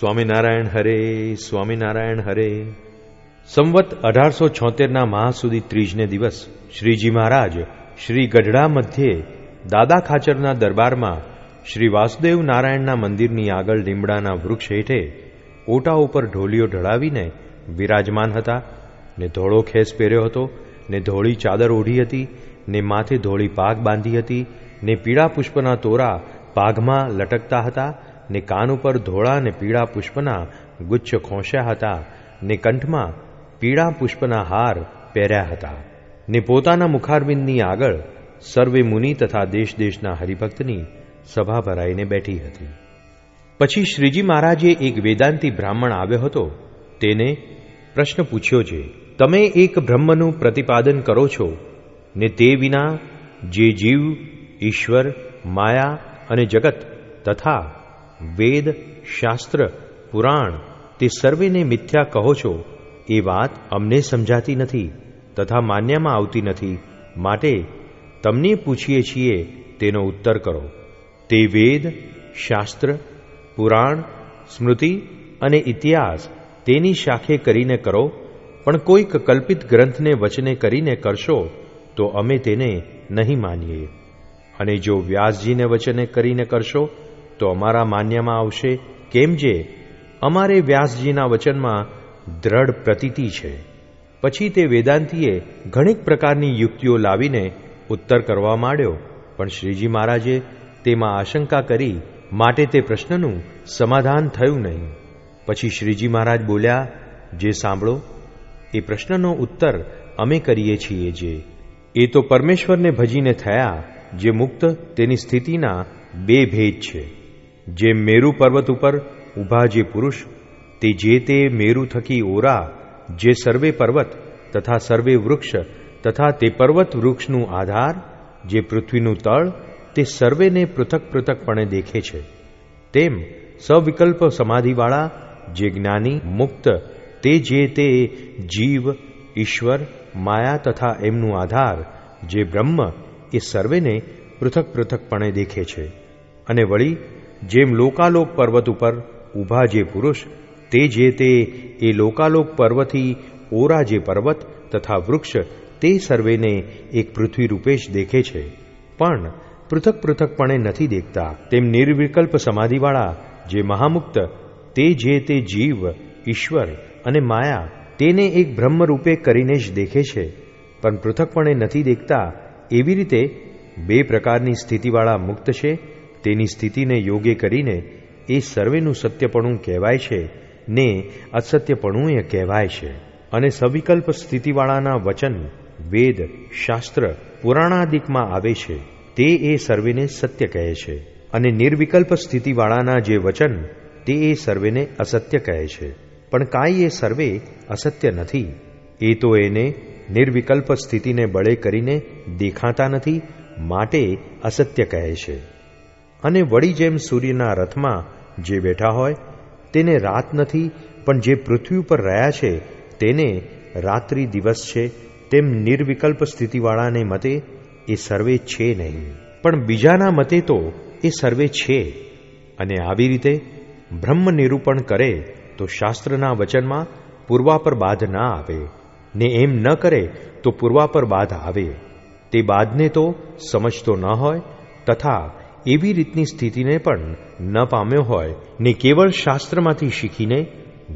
સ્વામિનારાયણ હરે સ્વામિનારાયણ હરે. સંવત અઢારસો છોતેરના સુધી ત્રીજને દિવસ શ્રીજી મહારાજ શ્રી ગઢડા મધ્યે દાદા ખાચરના દરબારમાં શ્રી વાસુદેવ નારાયણના મંદિરની આગળ લીમડાના વૃક્ષ હેઠે ઓટા ઉપર ઢોલીઓ ઢળાવીને વિરાજમાન હતા, ને ધોળો ખેસ પહેર્યો હતો, ને ધોળી ચાદર ઓઢી હતી, ને માથે ધોળી પાગ બાંધી હતી, ને પીળા પુષ્પના તોરા પાઘમાં લટકતા હતા ને કાન ઉપર ધોળા ને પીળા પુષ્પના ગુચ્છ ખોંશ્યા હતા ને કંઠમાં પીળા પુષ્પના હાર પહેર્યા હતા. ને પોતાના મુખારબિંદની આગળ સર્વે મુનિ તથા દેશ દેશના હરિભક્તની સભા ભરાઈને બેઠી હતી. પછી શ્રીજી મહારાજે એક વેદાંતી બ્રાહ્મણ આવ્યો હતો. તેને પ્રશ્ન પૂછ્યો છે, તમે એક બ્રહ્મનું પ્રતિપાદન કરો છો? ને તે વિના જે જીવ, ઈશ્વર, માયા અને જગત તથા વેદ, શાસ્ત્ર, પુરાણ, તે સર્વેને મિથ્યા કહો છો, એ વાત અમને સમજાતી નથી તથા માન્યમાં આવતી નથી. માટે તમને પૂછીએ છીએ તેનો ઉત્તર કરો. તે વેદ, શાસ્ત્ર, પુરાણ, સ્મૃતિ અને ઇતિહાસ તેની શાખે કરીને કરો, પણ કોઈક કલ્પિત ગ્રંથને વચને કરીને કરશો તો અમે તેને નહીં માનીએ. અને જો વ્યાસજીને વચને કરીને કરશો તો અમારા માન્યમાં આવશે, કેમ જે? અમારે વ્યાસજીના વચનમાં દ્રઢ પ્રતીતિ છે. પછી તે વેદાંતીએ ઘણીક પ્રકારની યુક્તિઓ લાવીને ઉત્તર કરવા માંડ્યો, પણ શ્રીજી મહારાજે તેમાં આશંકા કરી, માટે તે પ્રશ્નનું સમાધાન થયું નહીં. પછી શ્રીજી મહારાજ બોલ્યા, જે સાંભળો, એ પ્રશ્નનો ઉત્તર અમે કરીએ છીએ જે. એ તો પરમેશ્વરને ભજીને થયા, જે મુક્ત તેની સ્થિતિના બે ભેદ છે. જે મેરુ પર્વત ઉપર ઊભા જે પુરુષ, તે જે તે મેરુ થકી ઓરા, જે સર્વે પર્વત તથા સર્વે વૃક્ષ તથા તે પર્વત વૃક્ષનું આધાર, જે પૃથ્વીનું તળ, તે સર્વેને પૃથક પૃથકપણે દેખે છે. તેમ સવિકલ્પ સમાધિવાળા, જે જ્ઞાની, મુક્ત, તે જે તે જીવ, ઈશ્વર, માયા તથા એમનું આધાર, જે બ્રહ્મ, એ સર્વેને પૃથક પૃથકપણે દેખે છે. અને વળી જેમ લોકાલોક પર્વત ઉપર ઊભા જે પુરુષ, તે જે તે એ લોકાલોક પર્વથી ઓરા જે પર્વત તથા વૃક્ષ, તે સર્વેને એક પૃથ્વી રૂપે જ દેખે છે. પણ પૃથક પૃથકપણે નથી દેખતા. તેમ નિર્વિકલ્પ સમાધિવાળા જે મહામુક્ત, તે જે તે જીવ, ઈશ્વર અને માયા, તેને એક બ્રહ્મ રૂપે કરીને જ દેખે છે. પણ પૃથકપણે નથી દેખતા. એવી રીતે બે પ્રકારની સ્થિતિવાળા મુક્ત છે તેની સ્થિતિને યોગ્ય કરીને એ સર્વેનું સત્યપણું કહેવાય છે ને અસત્યપણું એ કહેવાય છે. અને સવિકલ્પ સ્થિતિવાળાના વચન વેદ, શાસ્ત્ર, પુરાણાદિકમાં આવે છે. તે એ સર્વેને સત્ય કહે છે. અને નિર્વિકલ્પ સ્થિતિવાળાના જે વચન, તે એ સર્વેને અસત્ય કહે છે. પણ કાંઈ એ સર્વે અસત્ય નથી. એ તો એને નિર્વિકલ્પ સ્થિતિને બળે કરીને દેખાતા નથી, માટે અસત્ય કહે છે. અને વળી જેમ સૂર્યના રથમાં જે બેઠા હોય, તેને રાત નથી, પણ જે પૃથ્વી ઉપર રહ્યા છે, તેને રાત્રિ દિવસ છે, તેમ નિર્વિકલ્પ સ્થિતિવાળાને મતે એ સર્વે છે નહીં. પણ બીજાના મતે તો એ સર્વે છે. અને આવી રીતે બ્રહ્મ નિરૂપણ કરે તો શાસ્ત્રના વચનમાં પૂર્વાપર બાધ ના આવે. ને એમ ન કરે તો પૂર્વાપર બાધ આવે. તે બાધને તો સમજતો ન હોય, તથા એવી રીતની સ્થિતિને પણ ન પામ્યો હોય, ને કેવળ શાસ્ત્રમાંથી શીખીને,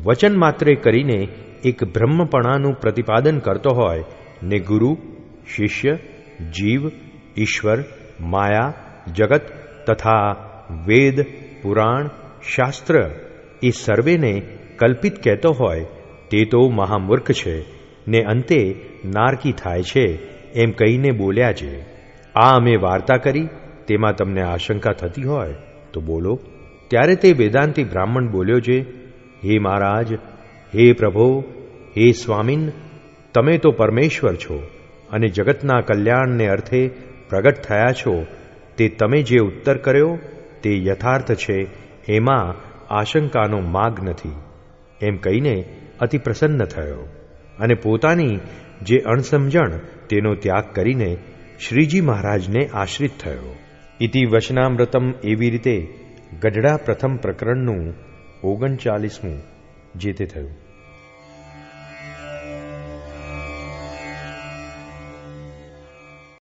વચન માત્રે કરીને એક બ્રહ્મપણાનું પ્રતિપાદન કરતો હોય, ને ગુરુ, શિષ્ય, જીવ, ઈશ્વર, માયા, જગત તથા વેદ, પુરાણ, શાસ્ત્ર એ સર્વેને કલ્પિત કહેતો હોય, તે તો મહામૂર્ખ છે, ને અંતે નારકી થાય છે, એમ કહીને બોલ્યા છે. આ અમે વાર્તા કરી તેમાં તમને આશંકા થતી હોય તો બોલો. ત્યારે તે વેદાંતિ બ્રાહ્મણ બોલ્યો છે, હે મહારાજ, હે પ્રભો, હે સ્વામીન, તમે તો પરમેશ્વર છો અને જગતના કલ્યાણને અર્થે પ્રગટ થયા છો. તે તમે જે ઉત્તર કર્યો તે યથાર્થ છે. એમાં આશંકાનો માગ નથી. એમ કહીને અતિ પ્રસન્ન થયો અને પોતાની જે અણસમજણ તેનો ત્યાગ કરીને શ્રીજી મહારાજને આશ્રિત થયો. ઇતિ વચનામૃતમ એવી રીતે ગઢડા પ્રથમ પ્રકરણનું ઓગણચાલીસમું જે તે થયું.